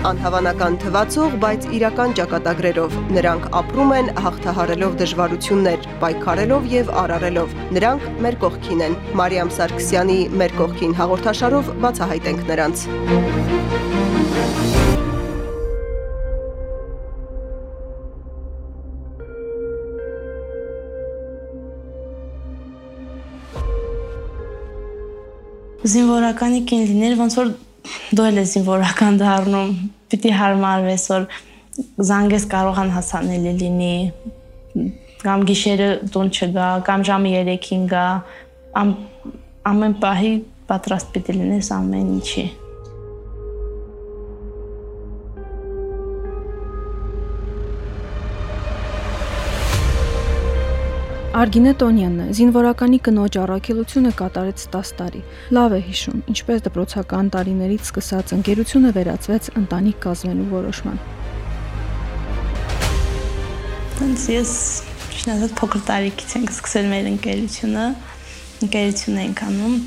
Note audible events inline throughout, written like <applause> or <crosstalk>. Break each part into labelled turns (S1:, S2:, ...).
S1: Անհավանական թվացող, բայց իրական ճակատագրերով նրանք ապրում են հաղթահարելով դժվարություններ, պայքարելով եւ արարելով։ Նրանք մեր կողքին են։ Մարիամ Սարգսյանի «Մեր կողքին» հաղորդաշարով բացահայտենք նրանց։
S2: Զինվորականի կին լիներ, ոնց որ դու էլ ես զինվորական դառնում, պիտի հարմարվես, որ զանգես կարողան հասանելի լինի, կամ գիշերը տուն չգա, կամ ժամը 3-ին գա, ամ, ամեն պահի պատրաստ պիտի լինես ամեն ինչի։
S3: Արգինե Տոնյանն է, զինվորականի կնոջ առաքելությունը կատարեց 10 տարի։ Լավ է հիշում, ինչպես դպրոցական տարիներից սկսած ընկերությունը վերածվեց ընտանիք կազմելու որոշման։
S2: Տենց ես շնորհիվ փոքր տարիքից ենք սկսել մեր ընկերությունը, ընկերություն ենք անում։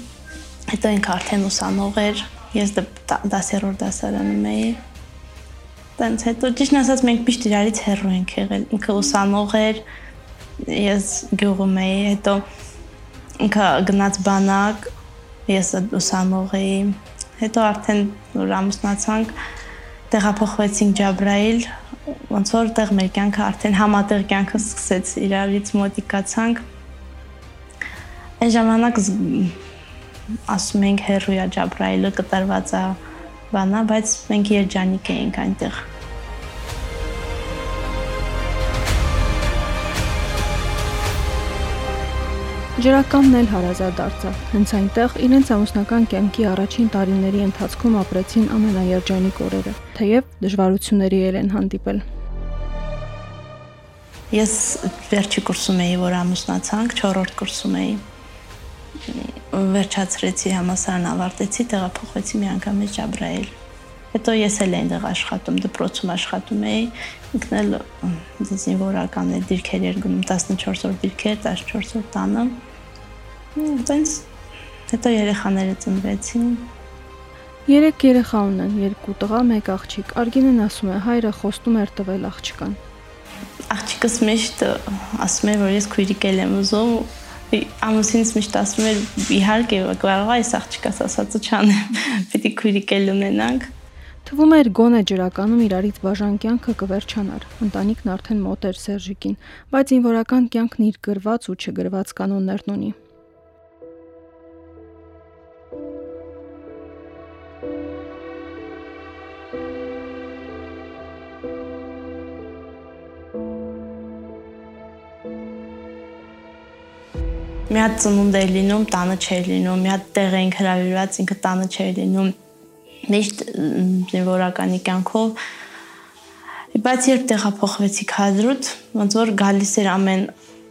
S2: Հետո ինքը արդեն ուսանող էր, ես 10-րդ դասարանում էի։ Տենց հետո ճիշտ ասած մենք միշտ իրարից հեռու ենք եղել։ Ինքը ուսանող էր, ես գյուղում էի, հետո ինքը գնաց բանակ, ես ուսանող էի։ Հետո արդեն որ ամուսնացանք, տեղափոխվեցինք Ջաբրայիլ, ոնց որ տեղ մեր կյանքը արդեն համատեղ կյանքը սկսեց, իրարից մոտիկացանք։ Այն ժամանակ ասում ենք հերույա Ջաբրայիլը կտրված է բանա, բայց մենք երջանիկ էինք այնտեղ։
S3: Ջրականն էլ հարազատ դարձավ։ Հենց այնտեղ իրենց ամուսնական կյանքի առաջին տարիների ընթացքում ապրեցին ամենաերջանիկ օրերը, թեև դժվարությունների էլ են հանդիպել։
S2: Ես վերջի կուրսում էի, որ ամուսնացանք, 4-րդ կուրսում էի։ Վերջացրեցի համասարան ավարտեցի, տեղափոխվեցի միանգամից Ջաբրայել։ Հետո ես էլ այնտեղ աշխատում, դպրոցում աշխատում էի, ինքն էլ զինվորական է դիրքեր էր գնում 14 օր դիրքեր, 14 օր տանը։ Այնպես հետո երեխաները ծնվեցին։
S3: Երեք երեխա ունեն, երկու տղա, մեկ աղջիկ։ Արգինեն ասում է, հայրը խոստում էր տվել աղջկան։
S2: Աղջիկս միշտ ասում էր, որ ես քույրիկ եմ ուզում, ամուսինս միշտ ասում էր իհարկե կարող է այս աղջիկաս ասածը չանեմ <laughs> պիտի քույրիկ ունենանք
S3: Թվում էր գոնե ջրականում իրարից բաժան կյանքը կվերջանար։ Ընտանիքն արդեն մոտ էր Սերժիկին, բայց ինվորական կյանքն իր գրված ու չգրված կանոններն ունի։
S2: մի հատ ծնունդ էր լինում, տանը չէր լինում, մի հատ տեղ էինք հրավիրված, ինքը տանը չէր լինում միշտ զինվորականի կյանքով բայց երբ տեղափոխվեցի Քադրուտ, ոնց որ գալիս էր ամեն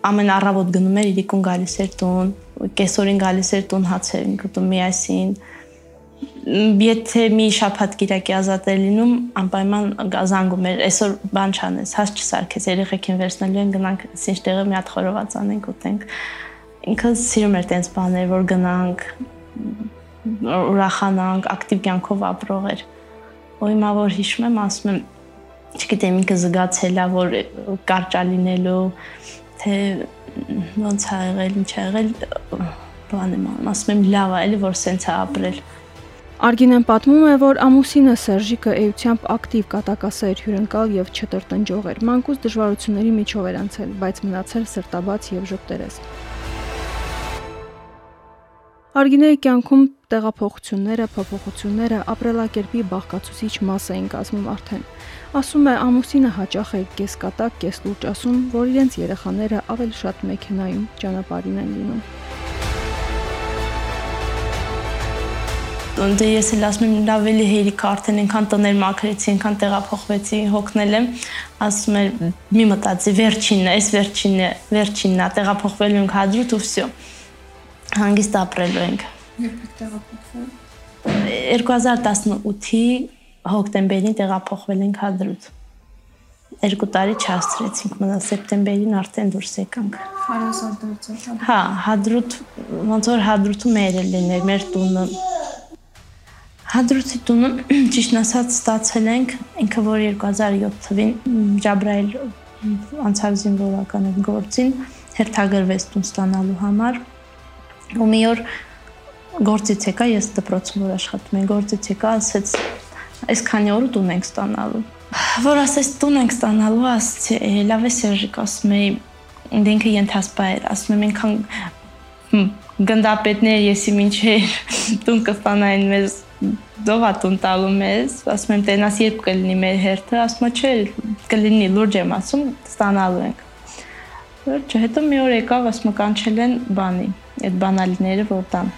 S2: ամեն առավոտ գնում էր իրիկուն գալիս էր տուն, կեսօրին գալիս էր տուն հացեր գտում միասին։ Եթե մի շաբաթ Կիրակի ազատ էր լինում, անպայման զանգում էր, այսօր բան չանես, հաց չսարքես, երեխեքին վերցնելու են գնանք ինչ տեղը մի հատ խորոված անենք ուտենք։ Ինքը սիրում էր տենց բաներ, որ գնանք ուրախանանք, ակտիվ կյանքով ապրող էր։ Ու հիմա որ հիշում եմ, ասում եմ, չգիտեմ ինքը զգացել է, որ կարճա լինելու, թե ոնց ա եղել, ինչ ա եղել, բան եմ ասում եմ լավ է, էլի որ սենց է ապրել։
S3: Արգինեն պատմում է, որ ամուսինը Սերժիկը էությամբ ակտիվ կատակասեր հյուրընկալ եւ չտրտնջող էր։ Մանկուց դժվարությունների միջով էր անցել, բայց մնացել սրտաբաց եւ ժպտերես։ Արգինեի կյանքում տեղափոխությունները, փոփոխությունները ապրելակերպի բաղկացուցիչ մաս էին կազմում արդեն։ Ասում է ամուսինը հաճախ է կես կատակ, կես լուրջ ասում, որ իրենց երեխաները ավելի շատ մեքենայում ճանապարհին են լինում։
S2: Դե ես էլ ասում եմ լավ էլի հերիք արդեն այնքան տներ մաքրեցի, այնքան տեղափոխվեցի, հոգնել եմ, ասում էր մի մտածի վերջինն է, այս վերջինն է, վերջինն է, տեղափոխվելու ենք հադրուտ ու վсё հանգիստ ապրելու ենք։
S3: Երբ եք տեղափոխվել։
S2: 2018-ի հոկտեմբերին տեղափոխվել ենք Հադրութ։ Երկու տարի չհասցրեցինք, մնա սեպտեմբերին արդեն դուրս եկանք։
S3: Հարազատ դարձավ։
S2: Հա, Հադրութ, ոնց որ Հադրութում մեր էր լիներ, մեր տունը։ Հադրուցի տունը <clears throat> ճիշտ ասած ստացել ենք ինքը որ 2007 թվին Ջաբրայել անցավ զինվորական գործին հերթագրվեց տուն ստանալու համար ու մի օր գործից եկա ես դպրոցում որ աշխատում եմ գործից եկա ասեց այսքանի օր տուն ենք ստանալու որ ասես տուն ենք ստանալու ասացի լավ է Սերժիկ ասում էի ինքը ենթասպա էր ասում եմ ինքան գնդապետներ եսի մինչեր տուն կստանային մեզ դովա տուն տալու մեզ ասում եմ տենաս երբ կլինի մեր հերթը ասում է չէ կլինի լուրջ եմ ասում ստանալու ենք Վերջը հետո մի օր եկավ ասում կանչել են բանի այդ բանալիները որ տան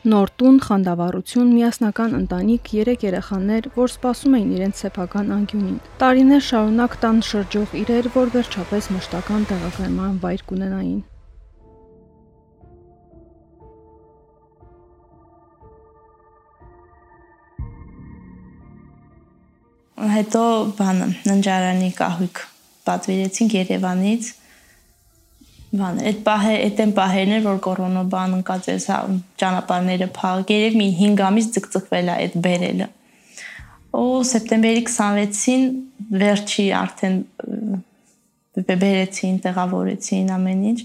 S3: Նոր տուն, խանդավառություն, միասնական ընտանիք, երեք երեխաներ, որ սպասում էին իրենց սեփական անկյունին։ Տարիներ շարունակ տան շրջող իրեր, որ վերջապես մշտական տեղակայման վայր կունենային։
S2: Հետո բանը ննջարանի կահույք պատվիրեցինք Երևանից բան այդ պահը այդ են պահերն էր որ կորոնա բան ընկած է սա ճանապարհները փակ երև մի 5 ամիս ձգձգվել է այդ բերելը ու սեպտեմբերի 26-ին վերջի արդեն բերեցին տեղավորեցին ամեն ինչ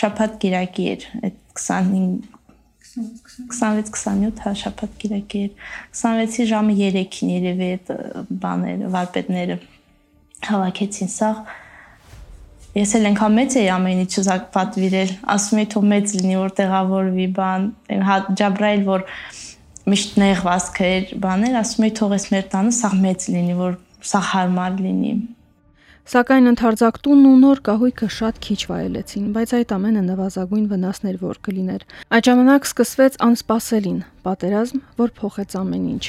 S2: շաբաթ կիրակի էր այդ 25 26-27 հա շաբաթ կիրակի էր 26-ի ժամը 3-ին երևի այդ բաները վարպետները հավաքեցին սաղ Ես էլ այնքան մեծ էի ամեն ինչ ուզակ պատվիրել, ասում էի թող մեծ լինի, որ տեղավորվի բան, հա Ջաբրայել որ միշտ նեղվածք էր, բաներ, ասում էի թող էս մեր տանը սա մեծ լինի, որ սա հարմար լինի։
S3: Սակայն ընդարձակ տունն ու նոր կահույքը շատ քիչ վայելեցին, բայց այդ ամենը նվազագույն վնասներ որ կլիներ։ Այդ ժամանակ սկսվեց անսպասելին՝ պատերազմ, որ փոխեց ամեն ինչ։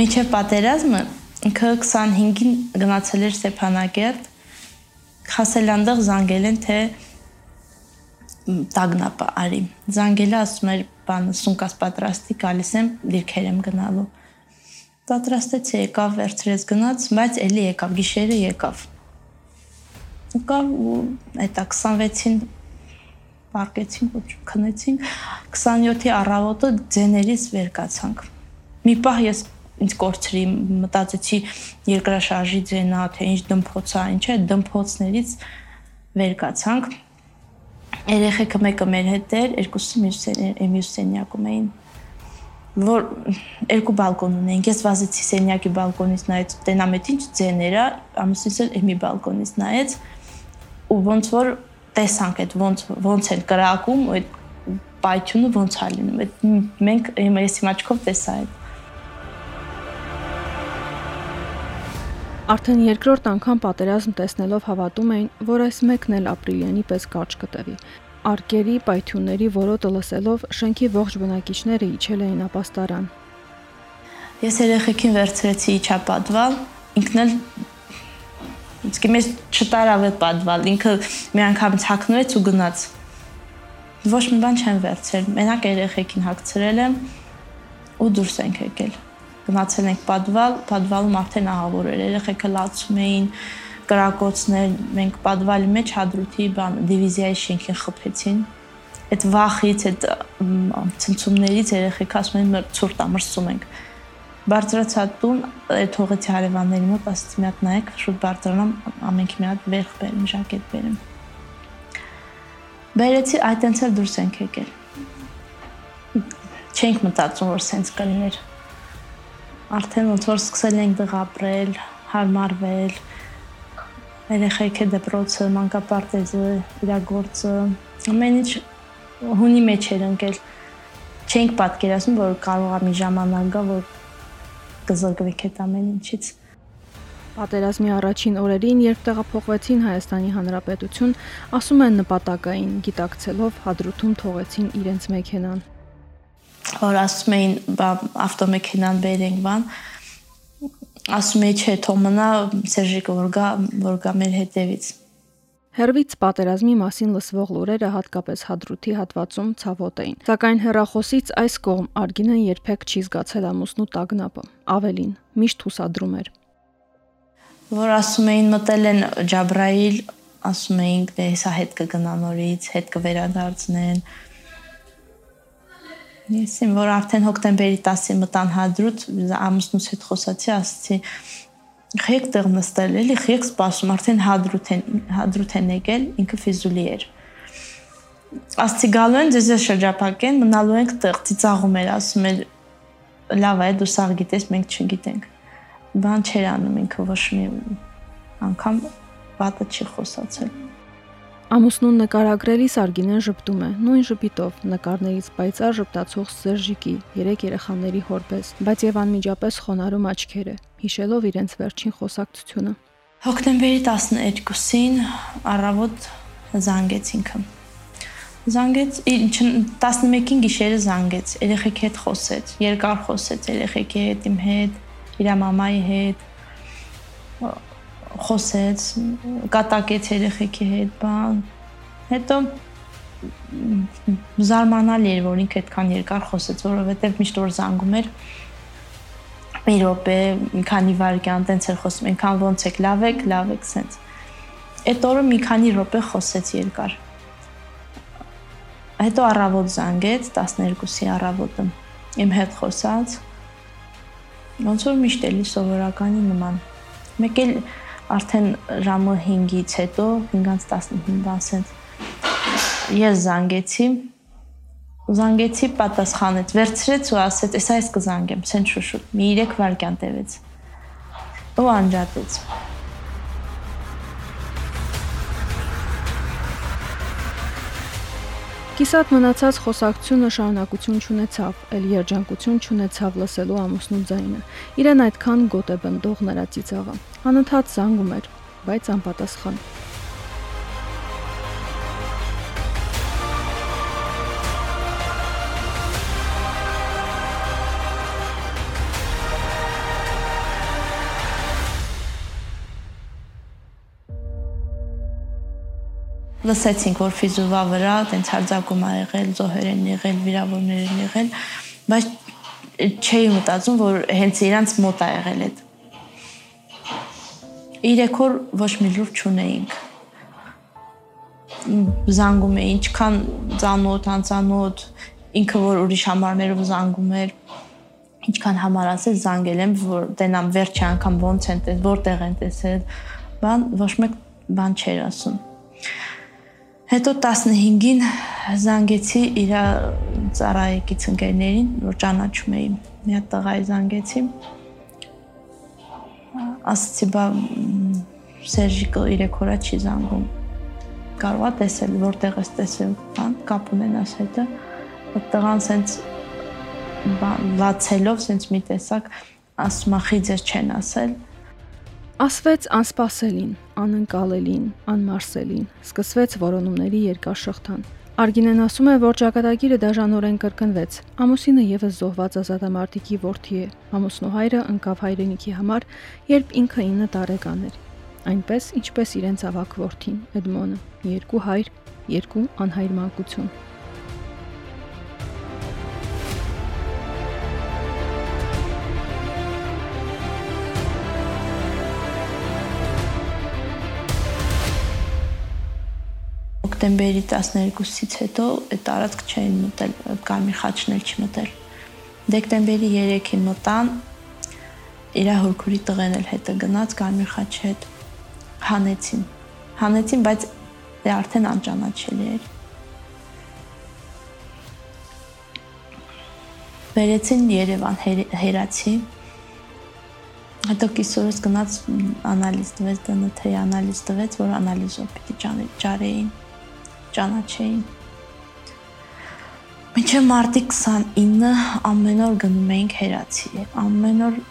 S2: Միջև պատերազմը ինքը 25-ին գնացել էր Ստեփանակերտ հասել անդեղ զանգել են թե տագնապը արի։ Զանգելը ասում էր բանը սունկաս պատրաստի գալիս եմ դիրքեր եմ գնալու։ Պատրաստեցի եկավ վերցրեց գնաց, բայց էլի եկավ գիշերը եկավ։ Եկավ ու այդա 26-ին պարկեցին ու քնեցին 27-ի առավոտը ձեներից վեր կացանք։ Մի պահ ես ինձ կորցրի, մտածեցի երկրաշարժի ձենա, թե ինչ դմփոց է, ինչ է, դմփոցներից վեր կացանք։ Երեխեքը մեկը մեր հետ էր, երկուսը մյուս սենյակում էին որ երկու բալկոն ունենք։ Ես վազեցի սենյակի բալկոնից նայեց, տենամետ ինչ ձեներ է, ամուսինս էլ մի բալկոնից նայեց ու ոնց որ տեսանք այդ ոնց ոնց են կրակում, այդ պայթյունը ոնց է լինում։ Այդ մենք ես իմ աչքով տեսա այդ
S3: Արդեն երկրորդ անգամ պատերազմ տեսնելով հավատում էին, որ այս մեկն էլ ապրիլյանի պես կարճ կտևի։ Արկերի, պայթյունների որոտը լսելով շենքի ողջ բնակիչները իջել էին ապաստարան։
S2: Ես երեխեքին վերցրեցի իջապատվալ, ինքն էլ իսկ մեզ չտարավ այդ պատվալ, ինքը մի անգամ ցակնվեց ու գնաց։ Ոչ մի բան չեմ վերցրել, մենակ երեխեքին հագցրել եմ ու դուրս ենք եկել գնացել ենք Պատվալ, Պատվալում արդեն ահավոր էր, երեխեքը լացում էին կրակոցներ, մենք Պատվալի մեջ հադրութի բան դիվիզիայի շենքին խփեցին։ Այդ վախից, այդ ցնցումներից երեխեքը ասում են մեր ցուրտ ամրսում ենք։ Բարձրացա տուն, այդ թողեցի հարևանների մոտ, ասացի մի հատ նայեք, շուտ բարձրանամ, ամենքի մի հատ վերք բերեմ, ժակետ բերեմ։ Բերեցի, այտենց էլ դուրս ենք եկել։ Չենք մտածում, որ սենց կլիներ արդեն ոնց որ սկսել ենք դեղ ապրել, հարմարվել, երեխեքը դպրոցը, մանկապարտեզը, իրագործը, ամեն ինչ հունի մեջ էր ընկել։ Չենք պատկերացնում, որ կարող է մի ժամանակ գա, որ կզրկվենք այդ ամեն ինչից։
S3: Պատերազմի առաջին օրերին, երբ տեղափոխվեցին Հայաստանի Հանրապետություն, ասում են նպատակային, գիտակցելով հադրութում թողեցին իրենց մեքենան
S2: որ ասում էին ավտոմեքենան բերենք բան ասում էի չէ թող մնա Սերժիկը որ գա որ գա մեր հետևից
S3: Հերվից պատերազմի մասին լսվող լուրերը հատկապես հադրութի հատվածում ցավոտ էին։ Սակայն հերախոսից այս կողմ Արգինեն երբեք չի զգացել ամուսնու տագնապը։ Ավելին, միշտ հուսադրում էր։
S2: Որ ասում էին մտել են Ջաբրայիլ, ասում էինք դե հեսա հետ կգնա նորից, հետ կվերադարձնեն։ Ես իմ որ արդեն հոկտեմբերի 10-ին մտան հադրուտ, ամուսնուս հետ խոսացի, ասացի խեք տեղ նստել, էլի խեք սպասում, արդեն հադրուտ են հադրուտ են եկել, ինքը ֆիզուլի էր։ Ասացի գալու են ձեզ շրջապակեն, մնալու ենք տեղ, ծիծաղում էր, ասում էր լավ է, դու սաղ գիտես, մենք չգիտենք։ Բան չեր անում ինքը ոչ մի անգամ վատը չի խոսացել։
S3: Ամուսնուն նկարագրելի Սարգինեն ճպտում է նույն ժպիտով նկարներից պայծառ ժպտացող Սերժիկի երեք երեխաների հորպես, բայց եւ անմիջապես խոնարհում աչքերը, հիշելով իրենց վերջին խոսակցությունը։
S2: Հոկտեմբերի 12-ին առավոտ զանգեց ինքը։ Զանգեց, 11-ին գիշերը զանգեց, երեխեքի հետ խոսեց, երկար խոսեց երեխեքի հետ, իմ հետ, իր մամայի հետ խոսեց, կատակեց երեխեքի հետ, բան։ Հետո զարմանալի էր, որ ինքը այդքան երկար խոսեց, որովհետև միշտ որ զանգում էր մի րոպե, մի քանի վայրկյան տենց էր խոսում, այնքան ոնց եք, լավ եք, լավ եք, սենց։ Այդ օրը մի քանի րոպե խոսեց երկար։ Հետո առավոտ զանգեց 12-ի առավոտը։ Իմ հետ խոսած։ Ոնց որ միշտ էլի սովորականի նման։ Մեկ էլ արդեն ժամը 5-ից հետո 5-ից 15-ից ես զանգեցի զանգեցի պատասխանեց վերցրեց ու ասեց էս այս կզանգեմ ցեն շուշուտ մի 3 վայրկյան տևեց ու անջատեց
S3: Կիսատ մնացած խոսակցությունը շարունակություն չունեցավ, ել երջանկություն չունեցավ լսելու ամուսնու ձայնը։ Իրեն այդքան գոտ է բնդող նրա ծիծաղը։ Անընդհատ զանգում էր, բայց անպատասխան։
S2: լսեցինք, որ ֆիզուվա վրա տենց հարձակում ա եղել, զոհեր են եղել, վիրավորներ են եղել, բայց չէի մտածում, որ հենց իրանց մոտ ա եղել այդ։ Իրեք օր ոչ մի լուր չունեինք։ Զանգում է, ինչքան ծանոթ, անծանոթ, ինքը որ ուրիշ համարներով զանգում էր, ինչքան համար ասել զանգել եմ, որ տենամ վերջի անգամ ոնց են տես, որտեղ են տեսել, բան ոչ մեկ բան չէր ասում։ Հետո 15-ին զանգեցի իր ծառայեկից ընկերներին, որ ճանաչում էի։ Մի հատ տղայի զանգեցի։ Ասացի, բա Սերժիկը 3 օրա չի զանգում։ Կարողա տեսել, որտեղ ես տեսել, բան կապ ունենաս հետը։ Այդ տղան սենց լացելով, սենց մի տեսակ ասում ախի ձեր չեն ասել
S3: Ասվեց անսպասելին, անընկալելին, անմարսելին։ Սկսվեց որոնումների երկար շղթան։ Արգինեն ասում է, որ ճակատագիրը դաժանորեն կրկնվեց։ Ամուսինը եւս զոհված ազատամարտիկի որդի է։ Ամուսնու հայրը ընկավ հայրենիքի համար, երբ ինքը 9 տարեկան էր։ Այնպես, ինչպես իրենց ավակ որդին, Էդմոնը։ Երկու հայր, երկու անհայր մանկություն։
S2: հոկտեմբերի 12-ից հետո այդ տարածք չէին մտել, կարմիր խաչն էլ չմտել։ Դեկտեմբերի 3-ին մտան իր հորքուրի տղեն էլ հետը գնաց կարմիր խաչի հետ հանեցին։ Հանեցին, բայց դե արդեն անճանաչելի էր։ Վերեցին Երևան հերացի։ Հետո կիսորս գնաց անալիզ տվեց, ԴՆԹ-ի անալիզ տվեց, որ անալիզով պիտի ճարեին ճանաչեին։ Մինչև մարտի 29 ամեն օր գնում էինք հերացի։ Ամեն օր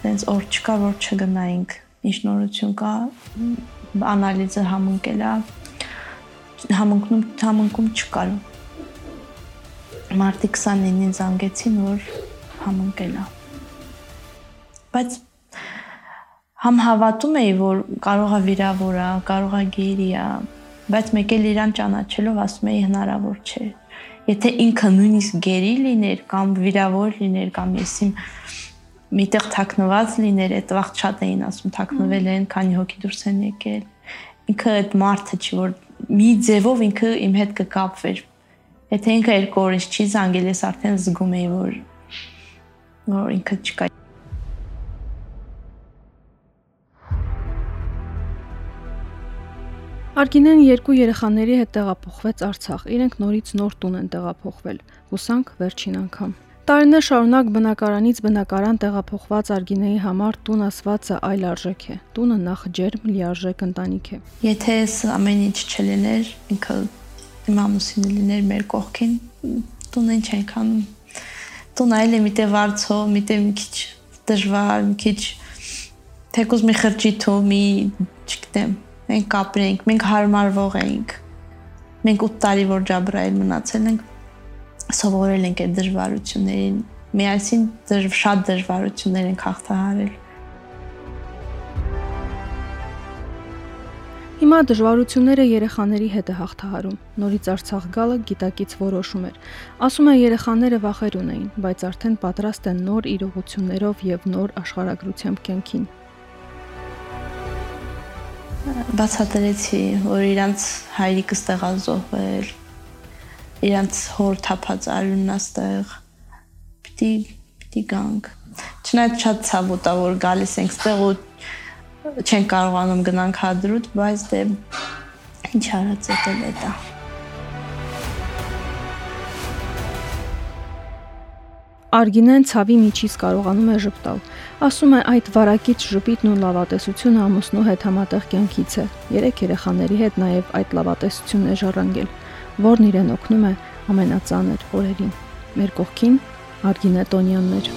S2: դենց օր չկա, որ չգնայինք։ Ինչ նորություն կա, անալիզը համընկել է։ Համընկնում համընկում չկար։ Մարտի 29-ին զանգեցին, որ համընկել է։ Բայց համ հավատում էի, որ կարող է վիրավոր է, կարող է գերի է, բայց մեկ էլ իրան ճանաչելով ասում էի հնարավոր չէ։ Եթե ինքը նույնիսկ գերի լիներ կամ վիրավոր լիներ կամ եսիմ միտեղ թաքնված լիներ, այդ վաղ շատ էին ասում թաքնվել են, քանի հոգի դուրս են եկել։ ինքը այդ մարդը չի որ մի ձևով ինքը իմ հետ կկապվեր եթե ինքը երկու օր չի զանգել ես արդեն զգում եի որ որ ինքը չկա
S3: Արգինեն երկու երեխաների հետ տեղափոխվեց Արցախ։ Իրենք նորից նոր տուն են տեղափոխվել։ Հուսանք վերջին անգամ։ Տարիներ շարունակ բնակարանից բնակարան տեղափոխված Արգինեի համար տուն ասվածը այլ արժեք է։ Տունը նախ ջերմ լիարժեք ընտանիք է։
S2: Եթե այս ամեն ինչ չլիներ, ինքը իմ ամուսինը լիներ մեր կողքին, տունը ինչ անում։ Տուն այլ է միտե վարձով, միտե մի քիչ դժվար, մի քիչ թեկուզ մի խրճիթու, մի, չգիտեմ, մենք կապրենք, մենք հարմարվող ենք։ Մենք 8 տարի որ ջաբրայել մնացել ենք, սովորել ենք այդ դժվարություններին, միասին դժ, շատ դժվարություններ ենք հաղթահարել։
S3: Հիմա դժվարությունները երեխաների հետ է հաղթահարում։ Նորից Արցախ գալը գիտակից որոշում էր։ Ասում է երեխաները վախեր ունեին, բայց արդեն պատրաստ են նոր իրողություններով եւ նոր աշխարհագրությամբ կյանքին։
S2: Բացատրեցի, որ իրանց հայրիկը ստեղազոհվել, իրանց հոր թափած արյունն աստեղ պիտի պիտի գանք չնայած շատ ցավ ուտա որ գալիս ենք ստեղ ու չեն կարողանում գնանք հադրուտ բայց դե ինչ արած էտել է դա
S3: Արգինեն ցավի միջից կարողանում է ճպտալ։ Ասում է այդ վարակիչ ժպիտն ու լավատեսությունը ամուսնու հետ համատեղ կյանքից է։ Երեք երեխաների հետ նաև այդ լավատեսությունն է ժառանգել որն իրեն օգնում է ամենածանր օրերին։ Մեր կողքին Արգինե Տոնյաններ